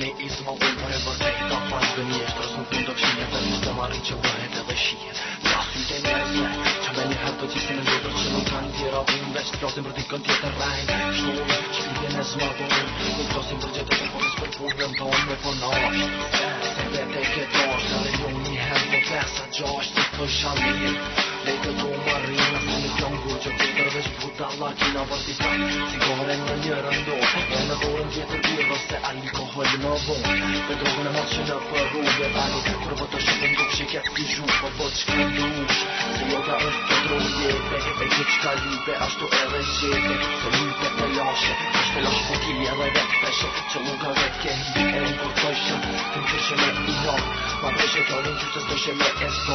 në izë më bëjë për e vërtej Ka pasë dë njëtë Për së në fundë të fshinë Dhe në të marrë që bëhet edhe shihet Ka si të në rëzë Që me një herë të qisë në ndërë Që në kanë tjera bëjë Dhe që të plasim për dikën tjetër rajnë Shumë që i të në zë më bëjë Në plasim të përës për të onë për nashtë Se dhe të i këtë dorë Se dhe Dhe të të marrinë Në në të ngu që të përveç Buta la kina vërti tani Si gore në një rëndo nową Tego ona patrzy na paługę Ani robota szukam go wsiek jak Po Poboczki dusz Wyjoga jest to drugie Egieczka libe aż do ewencie te pelosie Aż pelosie pokijałe wepesze Czoługa wetkę Elem kortością Tym się nie i no Mam się to nie co z to się me Eską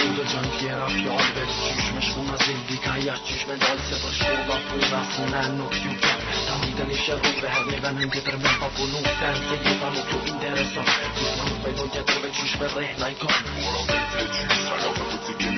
جانkiera fjallë Qysh me shku në zildi Her kon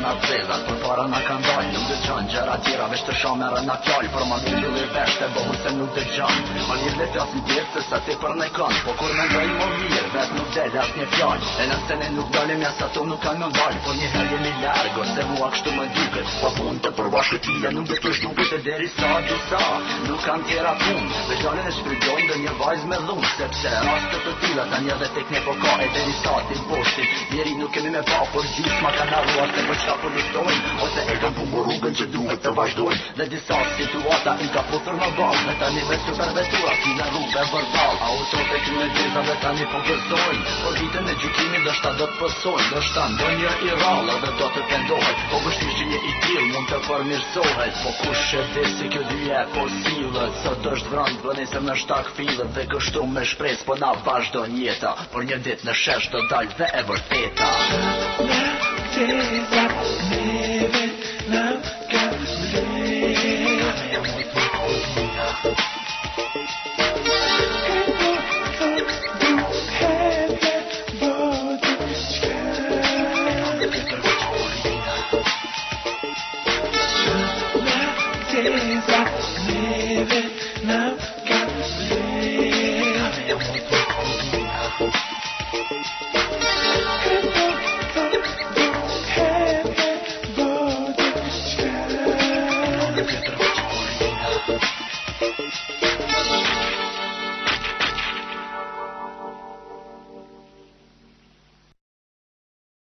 na presa, por fora na candóia. qanë Gjera tjera veç të shanë me rëna fjallë Për më vindu dhe veshte bëhu se nuk të gjanë Më një dhe në tjetë se sa ti për në Po kur me ndojnë më mirë, vet nuk dhe asë një fjallë E në sene nuk dalim jasë sa nuk kanë më valë Po një herë jemi largo se mua kështu më dyket Po punë të përbash këtile nuk dhe të shduket E deri sa gjusa nuk kanë tjera pun Dhe gjale në shpridojnë dhe një me dhunë të të po E deri sa tim poshtin nuk me ma kanë arruar se për qka po që duhet të vazhdoj Dhe disa situata i ka putër në bal Me tani me të vetura ki në rrube vërbal A unë sot e kry me gjitha dhe tani po gëzojnë Po vitën e gjukimin dhe shta do të pësojnë Dhe shta në një i rallë dhe do të pendohet Po bështi që një i tjil mund të përmirsohet Po kush e dhe si kjo dhije e fosilët Së do është vrëndë po bënisëm në shtak filët Dhe kështu me shpres po na vazhdo njeta Por një dit në shesh do dalë dhe e vërteta